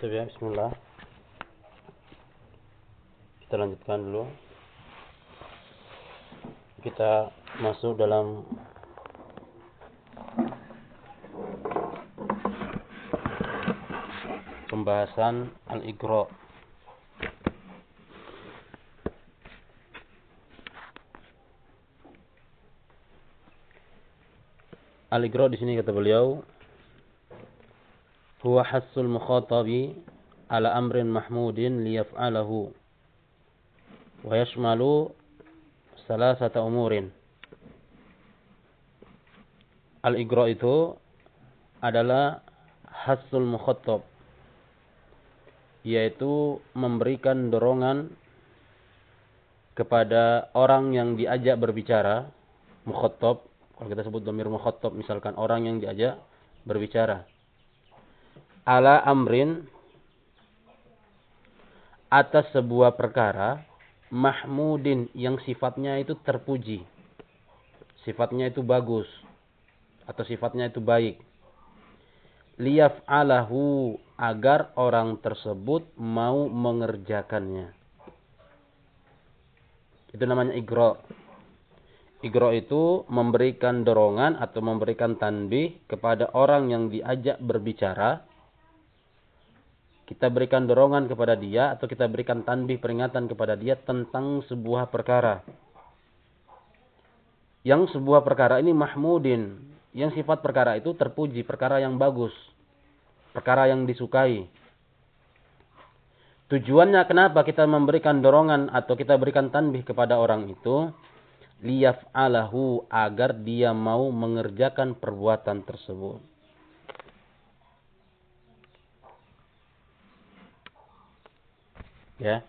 Coba ya, bismillah. Kita lanjutkan dulu. Kita masuk dalam pembahasan al-igra. Al-igra di sini kata beliau huwa hassul mukhatabi ala amrin mahmudin liyaf'alahu wa yashmalu salasata umurin. Al-igra itu adalah hasul mukhatab yaitu memberikan dorongan kepada orang yang diajak berbicara mukhatab kalau kita sebut domir mukhatab misalkan orang yang diajak berbicara ala amrin atas sebuah perkara mahmudin yang sifatnya itu terpuji. Sifatnya itu bagus atau sifatnya itu baik. Liyaf alahu agar orang tersebut mau mengerjakannya. Itu namanya igro. Igro itu memberikan dorongan atau memberikan tanbih kepada orang yang diajak berbicara kita berikan dorongan kepada dia atau kita berikan tanbih peringatan kepada dia tentang sebuah perkara. Yang sebuah perkara ini mahmudin, yang sifat perkara itu terpuji, perkara yang bagus, perkara yang disukai. Tujuannya kenapa kita memberikan dorongan atau kita berikan tanbih kepada orang itu? Liyaf alahu agar dia mau mengerjakan perbuatan tersebut. Ya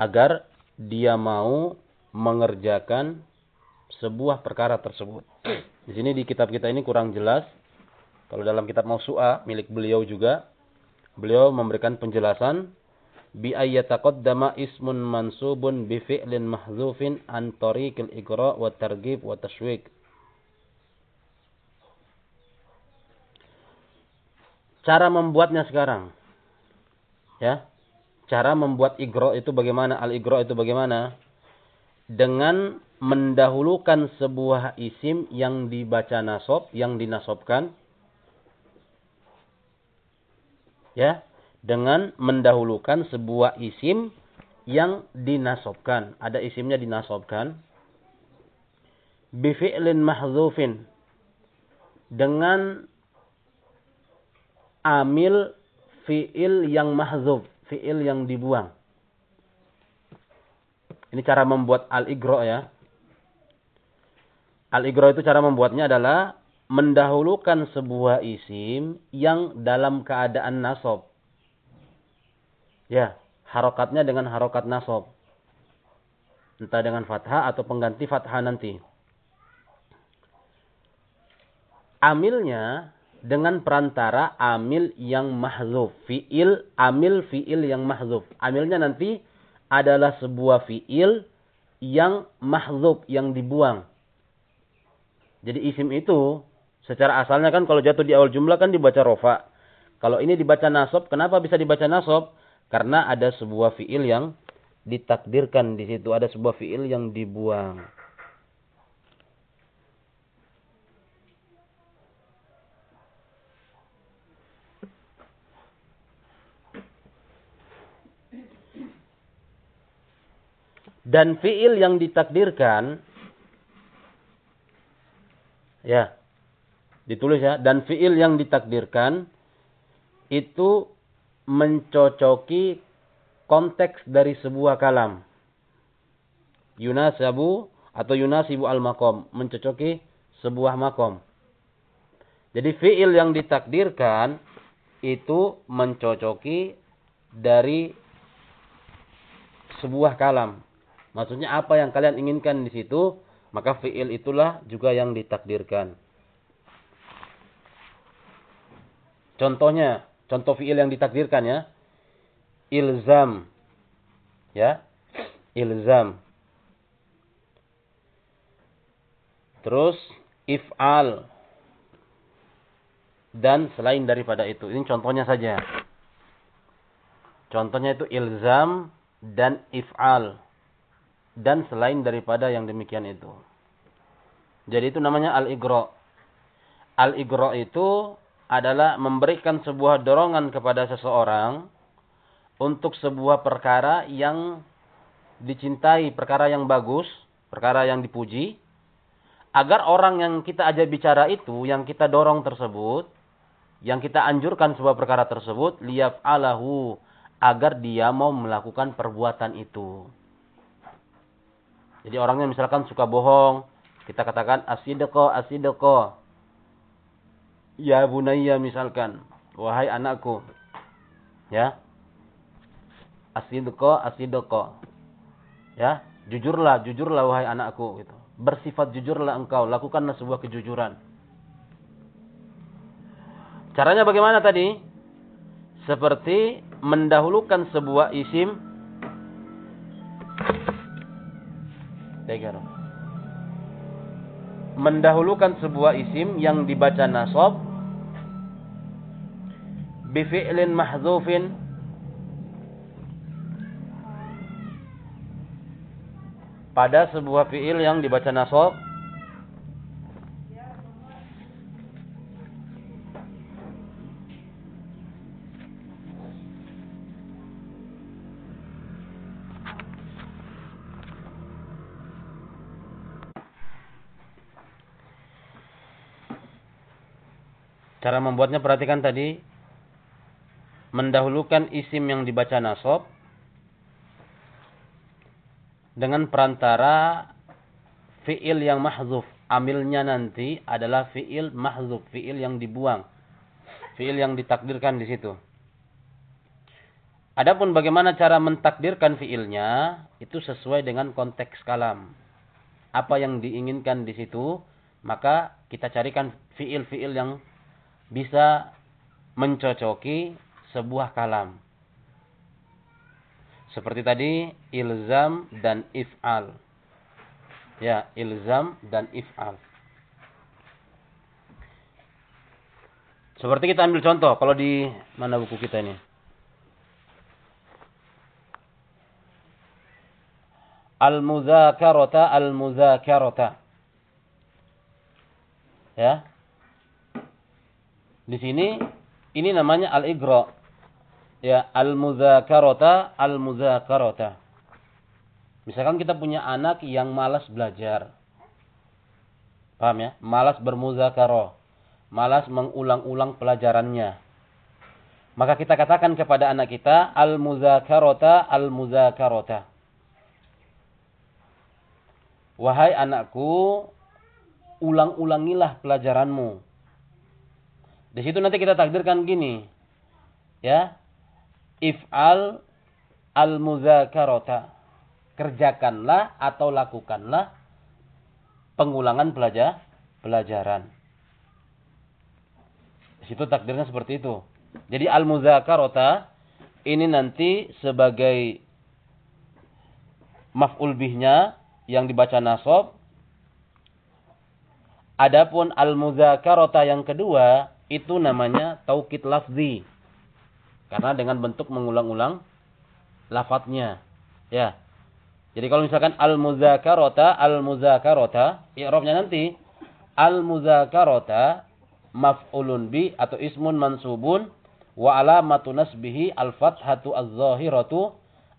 agar dia mau mengerjakan sebuah perkara tersebut. Di sini di kitab kita ini kurang jelas. Kalau dalam kitab Mausu'a milik beliau juga beliau memberikan penjelasan bi ayyataqaddama ismun mansubun bi fi'lin mahdzufin an tariqil igra wa targhib wa tashwik. Cara membuatnya sekarang. Ya. Cara membuat igro itu bagaimana? Al-igro itu bagaimana? Dengan mendahulukan sebuah isim yang dibaca nasob, yang dinasobkan. Ya, dengan mendahulukan sebuah isim yang dinasobkan. Ada isimnya dinasobkan. Bifi'lin mahzufin. Dengan amil fi'il yang mahzuf fiil yang dibuang. Ini cara membuat al-igro ya. Al-igro itu cara membuatnya adalah mendahulukan sebuah isim yang dalam keadaan nasob. Ya, harokatnya dengan harokat nasob. Entah dengan fathah atau pengganti fathah nanti. Amilnya dengan perantara amil yang mahzuf. Fi'il, amil fi'il yang mahzuf. Amilnya nanti adalah sebuah fi'il yang mahzuf, yang dibuang. Jadi isim itu secara asalnya kan kalau jatuh di awal jumlah kan dibaca rofa. Kalau ini dibaca nasob, kenapa bisa dibaca nasob? Karena ada sebuah fi'il yang ditakdirkan di situ. Ada sebuah fi'il yang dibuang. Dan fiil yang ditakdirkan ya ditulis ya dan fiil yang ditakdirkan itu mencocoki konteks dari sebuah kalam. Yunasabu atau yunasibu al-makom. Mencocoki sebuah makom. Jadi fiil yang ditakdirkan itu mencocoki dari sebuah kalam. Maksudnya apa yang kalian inginkan di situ, maka fiil itulah juga yang ditakdirkan. Contohnya, contoh fiil yang ditakdirkan ya. Ilzam. Ya. Ilzam. Terus if'al. Dan selain daripada itu. Ini contohnya saja. Contohnya itu ilzam dan if'al. Dan selain daripada yang demikian itu. Jadi itu namanya al-igro. Al-igro itu adalah memberikan sebuah dorongan kepada seseorang untuk sebuah perkara yang dicintai, perkara yang bagus, perkara yang dipuji, agar orang yang kita ajak bicara itu, yang kita dorong tersebut, yang kita anjurkan sebuah perkara tersebut, liaf alahu, agar dia mau melakukan perbuatan itu. Jadi orangnya misalkan suka bohong, kita katakan asideko, asideko. Ya bunaya misalkan, wahai anakku. Ya. Asideko, asideko. Ya, jujurlah, jujurlah wahai anakku gitu. Bersifat jujurlah engkau, lakukanlah sebuah kejujuran. Caranya bagaimana tadi? Seperti mendahulukan sebuah isim mendahulukan sebuah isim yang dibaca nasab bifi'lin mahzufin pada sebuah fi'il yang dibaca nasab Cara membuatnya perhatikan tadi. Mendahulukan isim yang dibaca nasab. Dengan perantara fi'il yang mahzuf. Amilnya nanti adalah fi'il mahzuf. Fi'il yang dibuang. Fi'il yang ditakdirkan di situ. Adapun bagaimana cara mentakdirkan fi'ilnya. Itu sesuai dengan konteks kalam. Apa yang diinginkan di situ. Maka kita carikan fi'il-fi'il yang bisa mencocoki sebuah kalam. Seperti tadi ilzam dan if'al. Ya, ilzam dan if'al. Seperti kita ambil contoh kalau di mana buku kita ini? Al-muzakarata al-muzakarata. Ya, di sini ini namanya al-igra. Ya, al-muzakarata, al-muzakarata. Misalkan kita punya anak yang malas belajar. Paham ya? Malas bermuzakarah. Malas mengulang-ulang pelajarannya. Maka kita katakan kepada anak kita al-muzakarata, al-muzakarata. Wahai anakku, ulang-ulangilah pelajaranmu. Di situ nanti kita takdirkan gini. Ya. If'al al-muzakarata. Kerjakanlah atau lakukanlah pengulangan pelajar pelajaran. Di situ takdirnya seperti itu. Jadi al-muzakarata ini nanti sebagai maf'ul bihnya yang dibaca nasab. Adapun al-muzakarata yang kedua itu namanya taukid lafzi. Karena dengan bentuk mengulang-ulang lafadznya. Ya. Jadi kalau misalkan al-muzakarota, al-muzakarota, i'rabnya nanti al-muzakarota maf'ulun bi atau ismun mansubun wa alamatu nasbihi al-fathatu az-zahiratu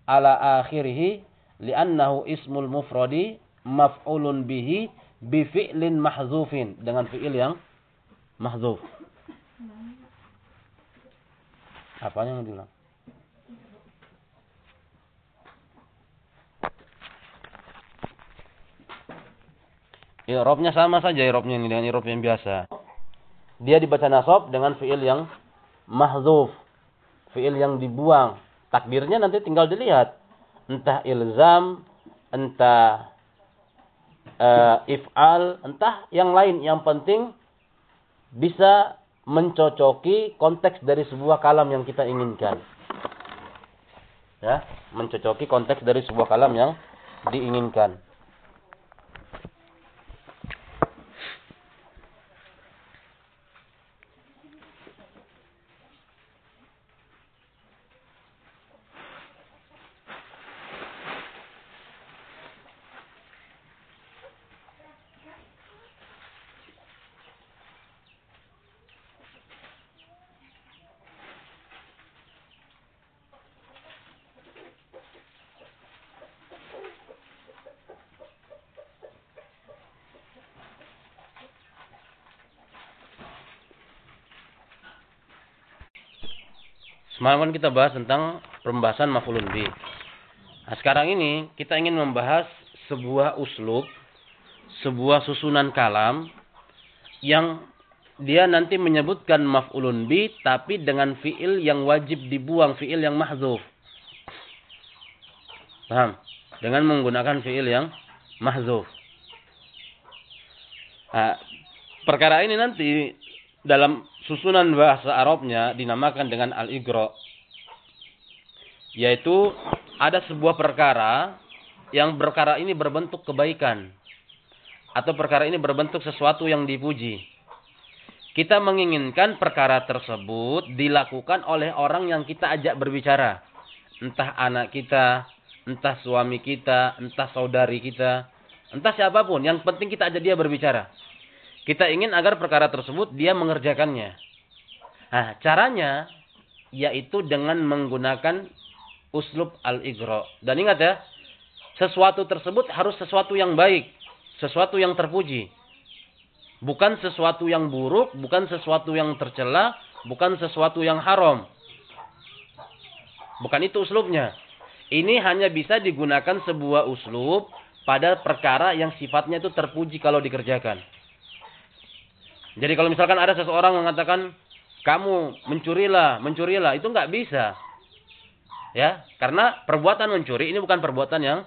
ala akhirih li'annahu ismul mufradi maf'ulun bihi bi fi'lin mahzufin dengan fi'il yang mahzuf. Apa yang diulang? Irobnya sama saja irobnya ini dengan irob yang biasa. Dia dibaca nasab dengan fiil yang mahzuf. Fiil yang dibuang. Takdirnya nanti tinggal dilihat. Entah ilzam, entah uh, if'al, entah yang lain. Yang penting bisa mencocoki konteks dari sebuah kalam yang kita inginkan. Ya, mencocoki konteks dari sebuah kalam yang diinginkan. Semalam kan kita bahas tentang pembahasan maf'ulun bi. Nah, sekarang ini kita ingin membahas sebuah uslub, sebuah susunan kalam yang dia nanti menyebutkan maf'ulun bi tapi dengan fiil yang wajib dibuang, fiil yang mahzuf. Paham? Dengan menggunakan fiil yang mahzuf. Nah, perkara ini nanti dalam susunan bahasa Arabnya dinamakan dengan al-igro. Yaitu ada sebuah perkara yang perkara ini berbentuk kebaikan atau perkara ini berbentuk sesuatu yang dipuji. Kita menginginkan perkara tersebut dilakukan oleh orang yang kita ajak berbicara. Entah anak kita, entah suami kita, entah saudari kita, entah siapa pun. Yang penting kita ajak dia berbicara. Kita ingin agar perkara tersebut dia mengerjakannya. Nah, caranya yaitu dengan menggunakan uslub al-igro. Dan ingat ya, sesuatu tersebut harus sesuatu yang baik, sesuatu yang terpuji. Bukan sesuatu yang buruk, bukan sesuatu yang tercela, bukan sesuatu yang haram. Bukan itu uslubnya. Ini hanya bisa digunakan sebuah uslub pada perkara yang sifatnya itu terpuji kalau dikerjakan. Jadi kalau misalkan ada seseorang mengatakan kamu mencurilah, mencurilah, itu nggak bisa. Ya, karena perbuatan mencuri ini bukan perbuatan yang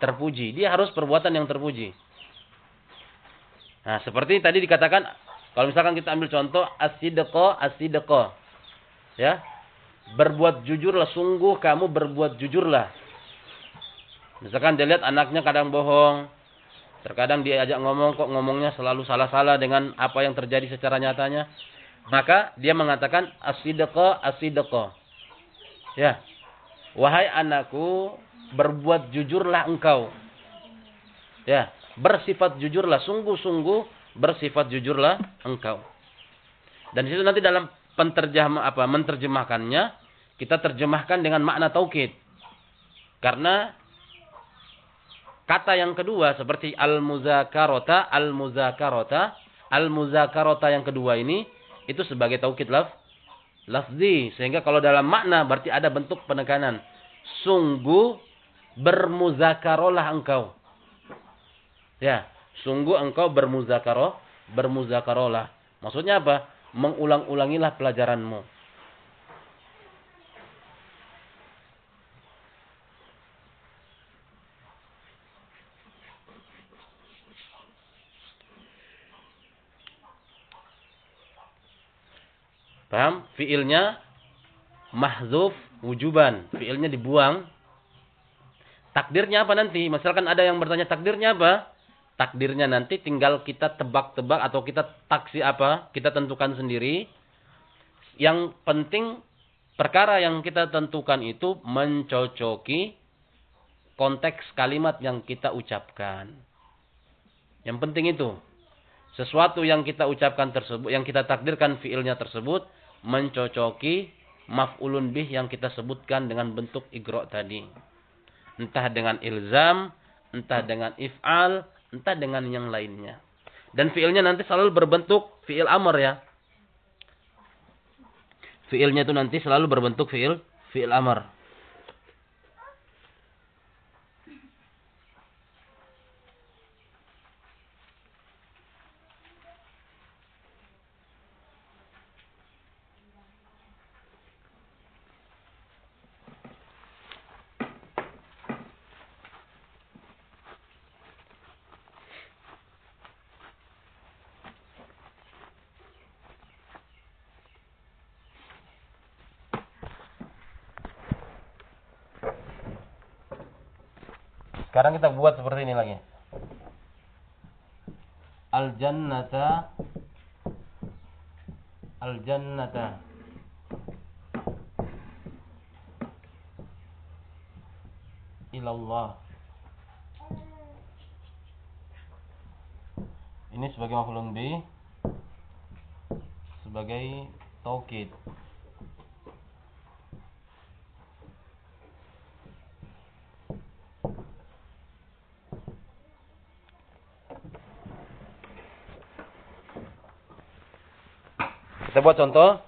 terpuji. Dia harus perbuatan yang terpuji. Nah, seperti tadi dikatakan kalau misalkan kita ambil contoh asidqo asidqo. Ya. Berbuat jujurlah, sungguh kamu berbuat jujurlah. Misalkan dia lihat anaknya kadang bohong, terkadang dia ajak ngomong kok ngomongnya selalu salah-salah dengan apa yang terjadi secara nyatanya, maka dia mengatakan asidqo asidqo. Ya. Wahai anakku, berbuat jujurlah engkau. Ya, bersifat jujurlah, sungguh-sungguh bersifat jujurlah engkau. Dan itu nanti dalam penterjemah apa? Menterjemahkannya kita terjemahkan dengan makna taukid. Karena kata yang kedua seperti al-muzakarota, al-muzakarota, al-muzakarota yang kedua ini itu sebagai taukid laf lafzi. Sehingga kalau dalam makna berarti ada bentuk penekanan. Sungguh bermuzakarolah engkau. Ya sungguh engkau bermuzakaroh bermuzakarolah. Maksudnya apa? Mengulang-ulangilah pelajaranmu Paham? Fiilnya mahzuf wujuban. Fiilnya dibuang. Takdirnya apa nanti? Misalkan ada yang bertanya takdirnya apa? Takdirnya nanti tinggal kita tebak-tebak atau kita taksi apa? Kita tentukan sendiri. Yang penting perkara yang kita tentukan itu mencocoki konteks kalimat yang kita ucapkan. Yang penting itu. Sesuatu yang kita ucapkan tersebut, yang kita takdirkan fiilnya tersebut, mencocoki maf'ulun bih yang kita sebutkan dengan bentuk igro tadi. Entah dengan ilzam, entah dengan if'al, entah dengan yang lainnya. Dan fiilnya nanti selalu berbentuk fiil amr ya. Fiilnya itu nanti selalu berbentuk fiil fiil amr. Sekarang kita buat seperti ini lagi. Al-jannata Al-jannata ilallah. Ini sebagai maf'ulun bi sebagai taukid. Kita buat contoh.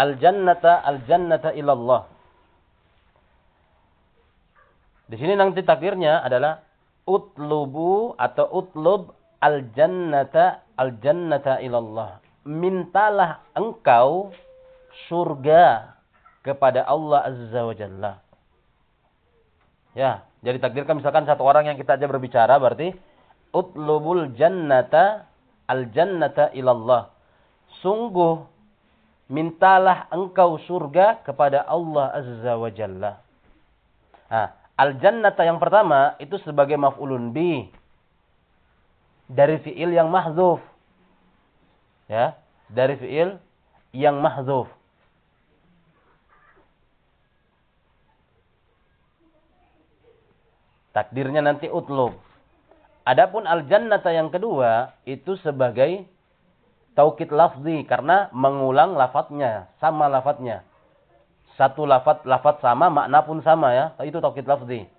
Al-jannata al-jannata ilallah. Di sini nanti takdirnya adalah utlubu atau utlub al-jannata al-jannata ilallah. Mintalah engkau surga kepada Allah Azza wa Jalla. Ya, jadi takdirkan misalkan satu orang yang kita aja berbicara berarti utlubul jannata al-jannata ilallah. Sungguh mintalah engkau surga kepada Allah Azza wa Jalla. Nah, al-jannata yang pertama itu sebagai maf'ulun bi dari fiil yang mahzuf. Ya, dari fiil yang mahzuf. Takdirnya nanti utlub. Adapun al-jannata yang kedua itu sebagai taukid lafzi karena mengulang lafadznya, sama lafadznya. Satu lafadz lafadz sama, makna pun sama ya. Itu taukid lafzi.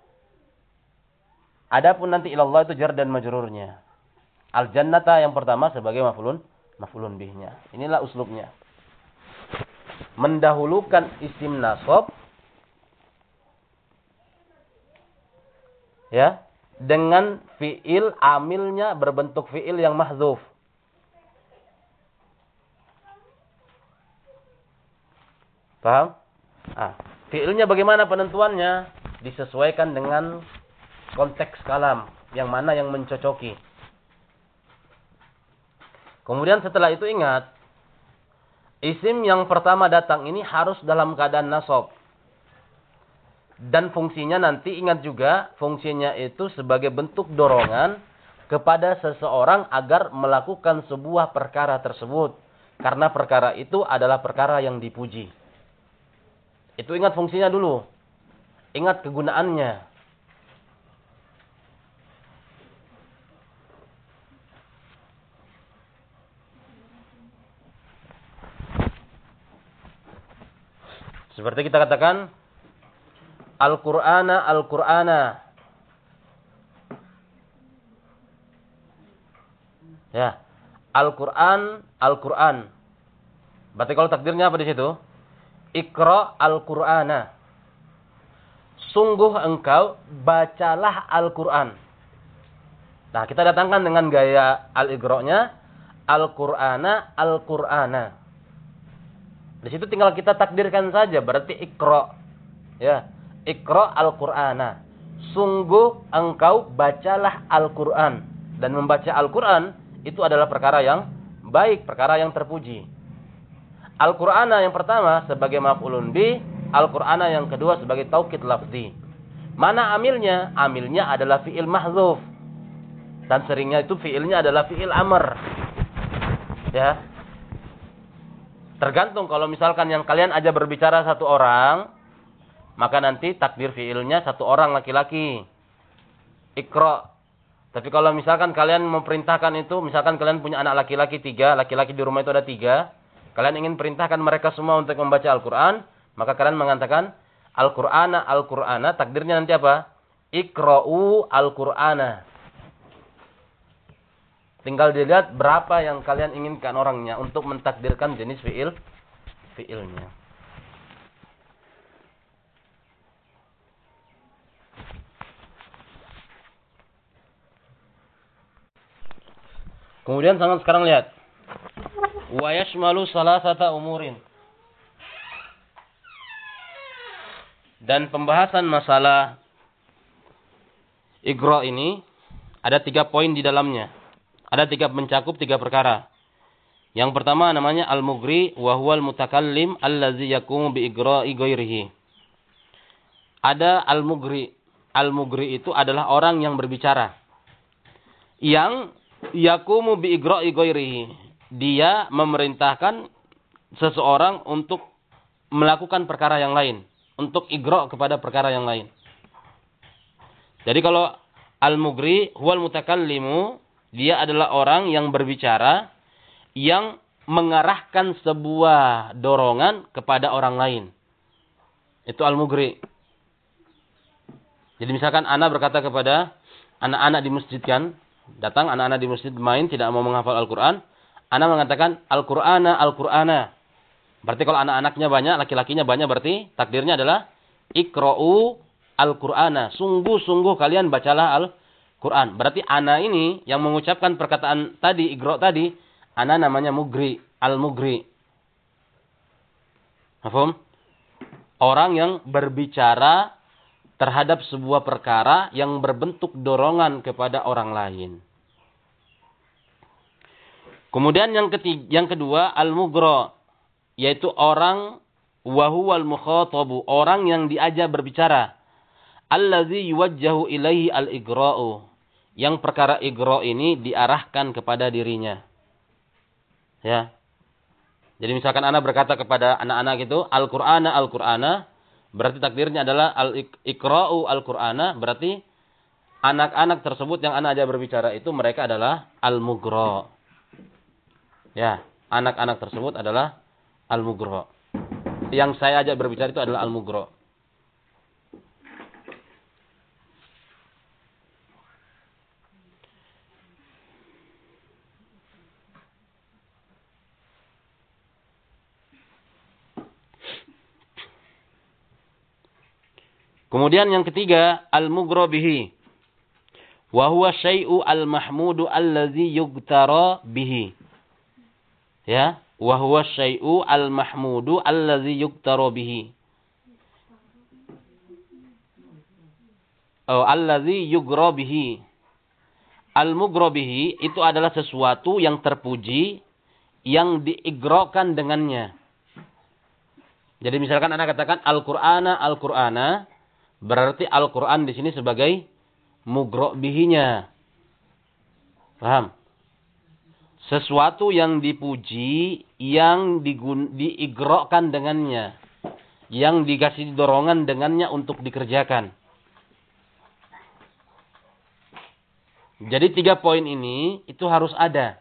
Adapun nanti ilallah itu jar dan majrurnya. Al-jannata yang pertama sebagai maf'ulun maf'ulun bihnya. Inilah uslubnya. Mendahulukan isim nasab ya dengan fiil amilnya berbentuk fiil yang mahzuf. Paham? Ah, fiilnya bagaimana penentuannya? Disesuaikan dengan konteks kalam yang mana yang mencocoki. Kemudian setelah itu ingat, isim yang pertama datang ini harus dalam keadaan nasab. Dan fungsinya nanti ingat juga, fungsinya itu sebagai bentuk dorongan kepada seseorang agar melakukan sebuah perkara tersebut. Karena perkara itu adalah perkara yang dipuji. Itu ingat fungsinya dulu. Ingat kegunaannya. Seperti kita katakan, Al-Qur'ana Al-Qur'ana. Ya. Al-Qur'an Al-Qur'an. Berarti kalau takdirnya apa di situ? Iqra Al-Qur'ana. Sungguh engkau bacalah Al-Qur'an. Nah, kita datangkan dengan gaya al-iqra-nya Al-Qur'ana Al-Qur'ana. Di situ tinggal kita takdirkan saja berarti Iqra. Ya. Iqra al-Qur'ana. Sungguh engkau bacalah Al-Qur'an. Dan membaca Al-Qur'an itu adalah perkara yang baik, perkara yang terpuji. Al-Qur'ana yang pertama sebagai maf'ulun bi, Al-Qur'ana yang kedua sebagai taukid lafzi. Mana amilnya? Amilnya adalah fi'il mahzuf. Dan seringnya itu fi'ilnya adalah fi'il amr. Ya. Tergantung kalau misalkan yang kalian aja berbicara satu orang, maka nanti takdir fiilnya satu orang laki-laki. Ikro. Tapi kalau misalkan kalian memerintahkan itu, misalkan kalian punya anak laki-laki tiga, laki-laki di rumah itu ada tiga, kalian ingin perintahkan mereka semua untuk membaca Al-Quran, maka kalian mengatakan Al-Qur'ana Al-Qur'ana, takdirnya nanti apa? Ikra'u Al-Qur'ana. Tinggal dilihat berapa yang kalian inginkan orangnya untuk mentakdirkan jenis fiil fiilnya. Kemudian sangat sekarang lihat. Wa yashmalu salasata umurin. Dan pembahasan masalah igro ini ada tiga poin di dalamnya. Ada tiga mencakup tiga perkara. Yang pertama namanya al-mugri wa huwal mutakallim allazi yakumu bi igra'i ghairihi. Ada al-mugri. Al-mugri itu adalah orang yang berbicara. Yang yakumu bi igra'i ghairihi. Dia memerintahkan seseorang untuk melakukan perkara yang lain, untuk igro kepada perkara yang lain. Jadi kalau al-mugri huwal mutakallimu, dia adalah orang yang berbicara yang mengarahkan sebuah dorongan kepada orang lain. Itu al-mugri. Jadi misalkan anak berkata kepada anak-anak di masjid kan, Datang anak-anak di masjid main tidak mau menghafal Al-Quran. Anak mengatakan Al-Qur'ana, Al-Qur'ana. Berarti kalau anak-anaknya banyak, laki-lakinya banyak berarti takdirnya adalah ikra'u al-Qur'ana. Sungguh-sungguh kalian bacalah Al-Qur'an. Berarti ana ini yang mengucapkan perkataan tadi, ikro tadi, ana namanya mugri, al-mugri. Paham? Orang yang berbicara terhadap sebuah perkara yang berbentuk dorongan kepada orang lain. Kemudian yang ketiga, yang kedua al-mugro yaitu orang wahuwal mukhatabu, orang yang diajak berbicara. Allazi yuwajjahu ilaihi al-igra'u. Yang perkara igro ini diarahkan kepada dirinya. Ya. Jadi misalkan anak berkata kepada anak-anak itu Al-Qur'ana Al-Qur'ana Berarti takdirnya adalah al-ikra'u al-Qur'ana, berarti anak-anak tersebut yang anak aja berbicara itu mereka adalah al-mugro. Ya, anak-anak tersebut adalah al-mugro. Yang saya ajak berbicara itu adalah al-mugro. Kemudian yang ketiga, al-mughra bihi. Wa huwa syai'u al-mahmudu allazi yugtara bihi. Ya, wa huwa syai'u al-mahmudu allazi yugtara bihi. Oh, allazi yugra bihi. Al-mughra bihi itu adalah sesuatu yang terpuji yang diigrokan dengannya. Jadi misalkan anak katakan Al-Qur'ana Al-Qur'ana Berarti Al-Quran di sini sebagai mugro bihinya. Paham? Sesuatu yang dipuji, yang digun, diigrokkan dengannya. Yang dikasih dorongan dengannya untuk dikerjakan. Jadi tiga poin ini itu harus ada.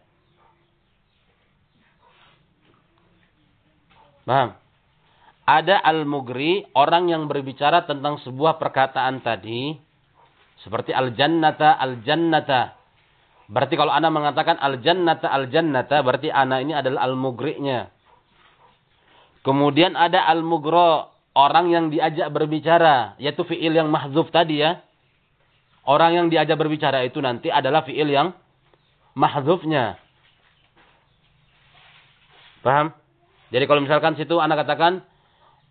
Paham? Ada al-mugri, orang yang berbicara tentang sebuah perkataan tadi, seperti al-jannata, al-jannata. Berarti kalau Anda mengatakan al-jannata, al-jannata, berarti Anda ini adalah al-mugri'nya. Kemudian ada al-mugro, orang yang diajak berbicara, yaitu fi'il yang mahzuf tadi ya. Orang yang diajak berbicara itu nanti adalah fi'il yang mahzufnya. Paham? Jadi kalau misalkan situ Anda katakan,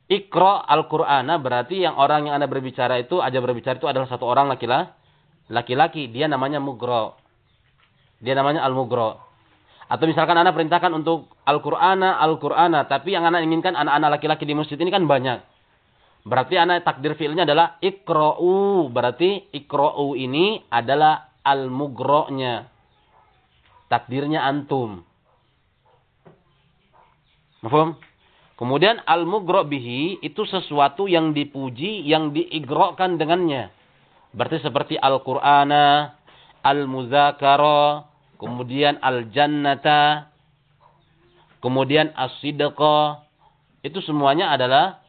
Ikro Al-Qur'ana berarti yang orang yang Anda berbicara itu aja berbicara itu adalah satu orang laki-laki. Laki-laki, dia namanya mugro. Dia namanya al-mugro. Atau misalkan Anda perintahkan untuk Al-Qur'ana, Al-Qur'ana, tapi yang Anda inginkan anak-anak laki-laki di masjid ini kan banyak. Berarti anak takdir fiilnya adalah ikro'u. Berarti ikro'u ini adalah al-mugro'nya. Takdirnya antum. Mahfum? Kemudian al-mugro bihi itu sesuatu yang dipuji, yang diigrokkan dengannya. Berarti seperti Al-Qur'ana, Al-Muzakara, kemudian Al-Jannata, kemudian As-Sidqa. Itu semuanya adalah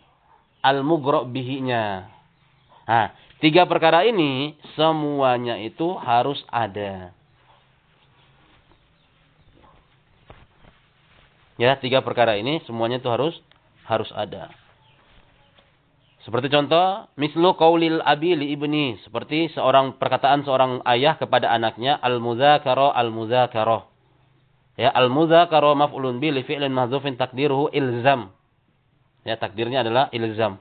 al-mugro bihinya. Nah, tiga perkara ini semuanya itu harus ada. Ya, tiga perkara ini semuanya itu harus harus ada. Seperti contoh, mislu qaulil abi li ibni, seperti seorang perkataan seorang ayah kepada anaknya al-mudzakara al-mudzakara. Ya, al-mudzakara maf'ulun bi li fi'lin mahdzufin takdiruhu ilzam. Ya, takdirnya adalah ilzam.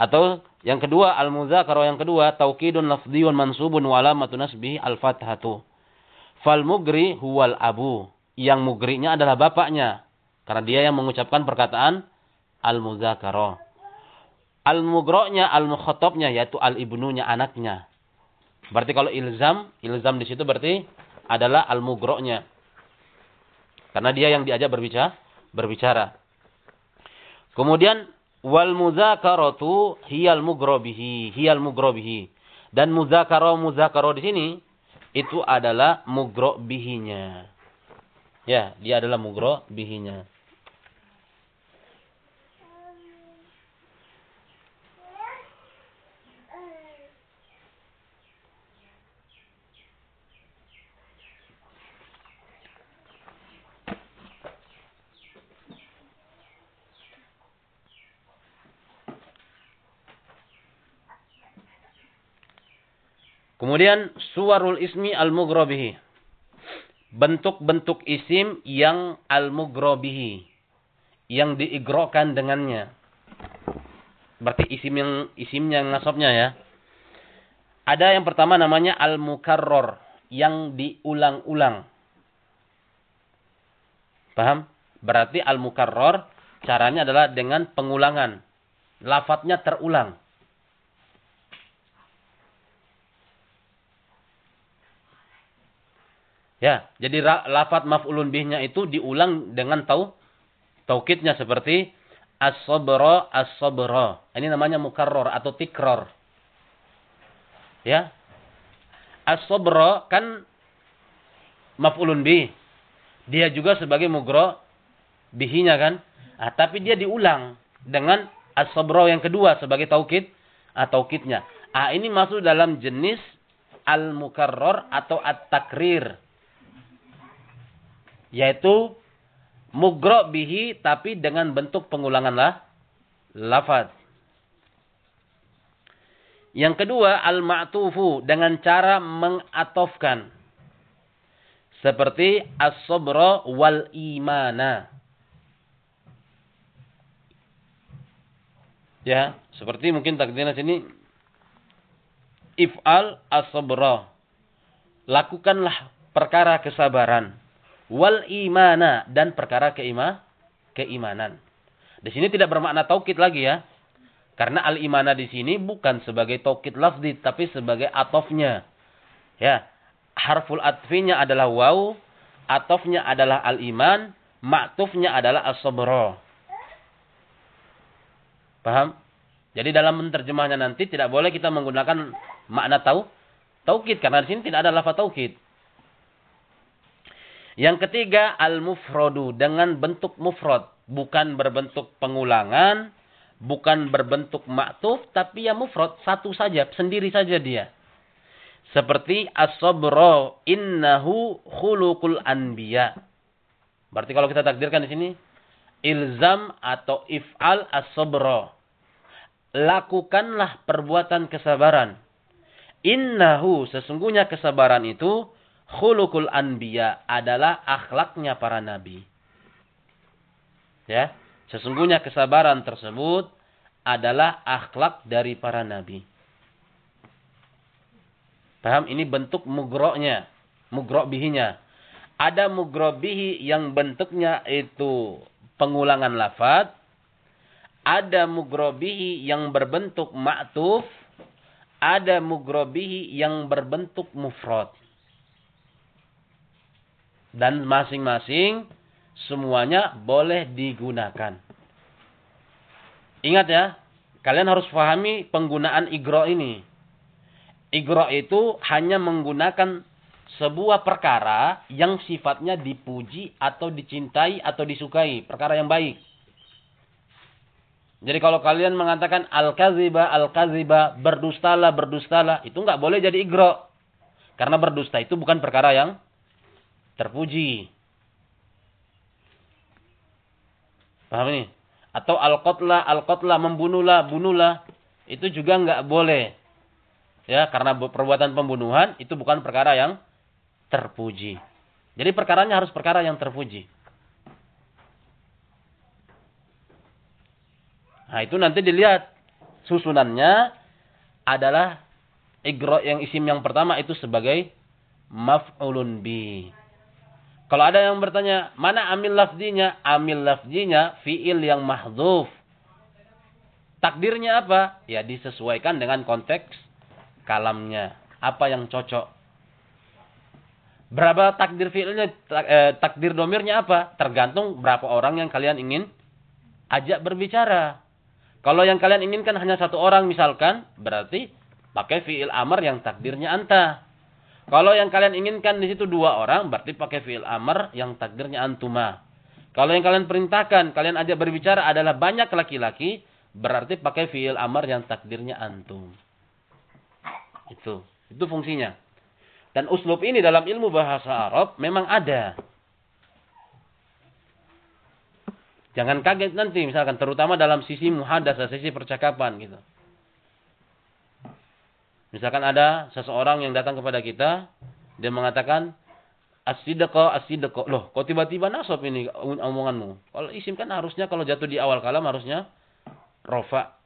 Atau yang kedua al-mudzakara yang kedua taukidun lafdhiyun mansubun wa alamatun nasbihi al-fathatu. Fal mugri huwal abu. Yang mugrinya adalah bapaknya. Karena dia yang mengucapkan perkataan al-muzakarah. Al-mugro'nya, al-mukhatabnya, yaitu al-ibnunya, anaknya. Berarti kalau ilzam, ilzam di situ berarti adalah al-mugro'nya. Karena dia yang diajak berbicara, berbicara. Kemudian wal muzakaratu hiyal mugrobihi, hiyal mugrobihi. Dan muzakaro muzakaro di sini itu adalah mugrobihinya. Ya, dia adalah mugrobihinya. Kemudian suwarul ismi al-mughrabihi. Bentuk-bentuk isim yang al-mughrabihi. Yang diigrokan dengannya. Berarti isim yang isimnya nasabnya ya. Ada yang pertama namanya al-mukarrar yang diulang-ulang. Paham? Berarti al-mukarrar caranya adalah dengan pengulangan. Lafadznya terulang. Ya, jadi lafadz maf'ulun bihnya itu diulang dengan tau taukidnya seperti as-sabra as-sabra. Ini namanya mukarrar atau tikror. Ya. As-sabra kan maf'ulun bih. Dia juga sebagai mugro bihinya kan. Ah, tapi dia diulang dengan as-sabra yang kedua sebagai taukid atau taukidnya. Ah, ini masuk dalam jenis al-mukarrar atau at-takrir yaitu mugro bihi tapi dengan bentuk pengulangan lah lafaz. Yang kedua al-ma'tufu dengan cara mengatofkan. Seperti as-sabra wal imana. Ya, seperti mungkin takdirnya sini if'al as-sabra. Lakukanlah perkara kesabaran wal imana dan perkara keima, keimanan. Di sini tidak bermakna taukid lagi ya. Karena al imana di sini bukan sebagai taukid lafzi tapi sebagai atofnya. Ya. Harful atfinya adalah waw, atofnya adalah al iman, maktufnya adalah as Paham? Jadi dalam menerjemahnya nanti tidak boleh kita menggunakan makna tau taukid karena di sini tidak ada lafaz taukid. Yang ketiga al-mufradu dengan bentuk mufrad, bukan berbentuk pengulangan, bukan berbentuk maktuf, tapi ya mufrad satu saja, sendiri saja dia. Seperti as-sabra innahu khuluqul anbiya. Berarti kalau kita takdirkan di sini ilzam atau if'al as-sabra. Lakukanlah perbuatan kesabaran. Innahu sesungguhnya kesabaran itu khulukul anbiya adalah akhlaknya para nabi. Ya, sesungguhnya kesabaran tersebut adalah akhlak dari para nabi. Paham? Ini bentuk mugroknya, mugrok bihinya. Ada mugrok bihi yang bentuknya itu pengulangan lafad. Ada mugrok bihi yang berbentuk ma'tuf. Ada mugrok bihi yang berbentuk mufrad. Dan masing-masing semuanya boleh digunakan. Ingat ya, kalian harus pahami penggunaan igro ini. Igro itu hanya menggunakan sebuah perkara yang sifatnya dipuji atau dicintai atau disukai. Perkara yang baik. Jadi kalau kalian mengatakan al-kaziba, al-kaziba, berdustalah, berdustalah, itu nggak boleh jadi igro. Karena berdusta itu bukan perkara yang terpuji. Paham ini? Atau al-qatla, al-qatla, membunuhlah, bunuhlah. Itu juga enggak boleh. Ya, karena perbuatan pembunuhan itu bukan perkara yang terpuji. Jadi perkaranya harus perkara yang terpuji. Nah, itu nanti dilihat susunannya adalah igro yang isim yang pertama itu sebagai maf'ulun bi. Kalau ada yang bertanya, mana amil lafzinya? Amil lafzinya fiil yang mahdzuf. Takdirnya apa? Ya disesuaikan dengan konteks kalamnya. Apa yang cocok? Berapa takdir fiilnya, eh, takdir domirnya apa? Tergantung berapa orang yang kalian ingin ajak berbicara. Kalau yang kalian inginkan hanya satu orang misalkan, berarti pakai fiil amar yang takdirnya anta. Kalau yang kalian inginkan di situ dua orang, berarti pakai fi'il amr yang takdirnya antuma. Kalau yang kalian perintahkan, kalian ajak berbicara adalah banyak laki-laki, berarti pakai fi'il amr yang takdirnya antum. Itu. Itu fungsinya. Dan uslub ini dalam ilmu bahasa Arab memang ada. Jangan kaget nanti misalkan terutama dalam sisi muhadas, sisi percakapan gitu. Misalkan ada seseorang yang datang kepada kita, dia mengatakan, Asidako, asidako. Loh, kok tiba-tiba nasab ini omonganmu? Kalau isim kan harusnya kalau jatuh di awal kalam harusnya rofa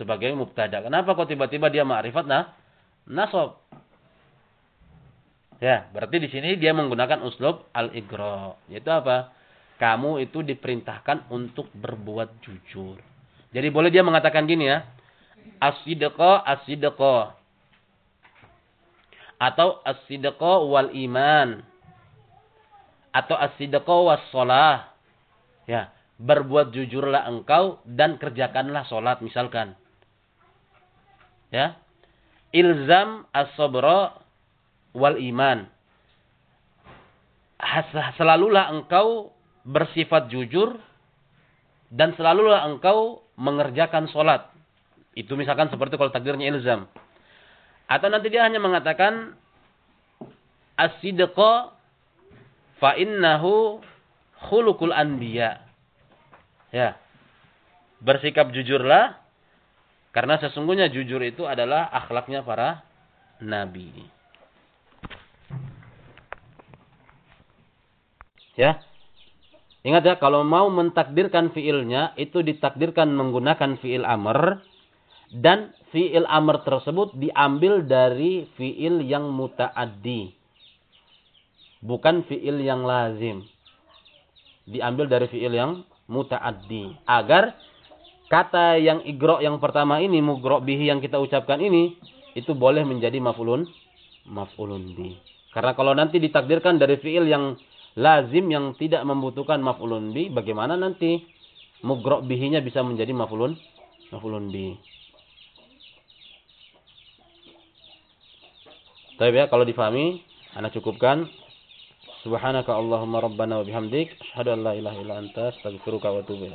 sebagai mubtada. Kenapa kok tiba-tiba dia ma'rifat nah? Nasab. Ya, berarti di sini dia menggunakan uslub al-igra. Yaitu apa? Kamu itu diperintahkan untuk berbuat jujur. Jadi boleh dia mengatakan gini ya. Asidako, asidako atau as-sidqa wal iman atau as-sidqa was shalah. Ya, berbuat jujurlah engkau dan kerjakanlah salat misalkan. Ya. Ilzam as-sabra wal iman. Selalulah engkau bersifat jujur dan selalulah engkau mengerjakan salat. Itu misalkan seperti kalau takdirnya ilzam. Atau nanti dia hanya mengatakan as-sidqa fa innahu khuluqul anbiya. Ya. Bersikap jujurlah karena sesungguhnya jujur itu adalah akhlaknya para nabi. Ya. Ingat ya, kalau mau mentakdirkan fiilnya, itu ditakdirkan menggunakan fiil amr dan fiil amr tersebut diambil dari fiil yang mutaaddi. Bukan fiil yang lazim. Diambil dari fiil yang mutaaddi. Agar kata yang igro yang pertama ini, mugro bihi yang kita ucapkan ini, itu boleh menjadi mafulun mafulun bi. Karena kalau nanti ditakdirkan dari fiil yang lazim yang tidak membutuhkan mafulun bi, bagaimana nanti mugro bihinya bisa menjadi mafulun mafulun bi. Tapi ya kalau difahami, anak cukupkan. Subhanaka Allahumma rabbana wa bihamdik, asyhadu an la ilaha anta, astaghfiruka wa atubu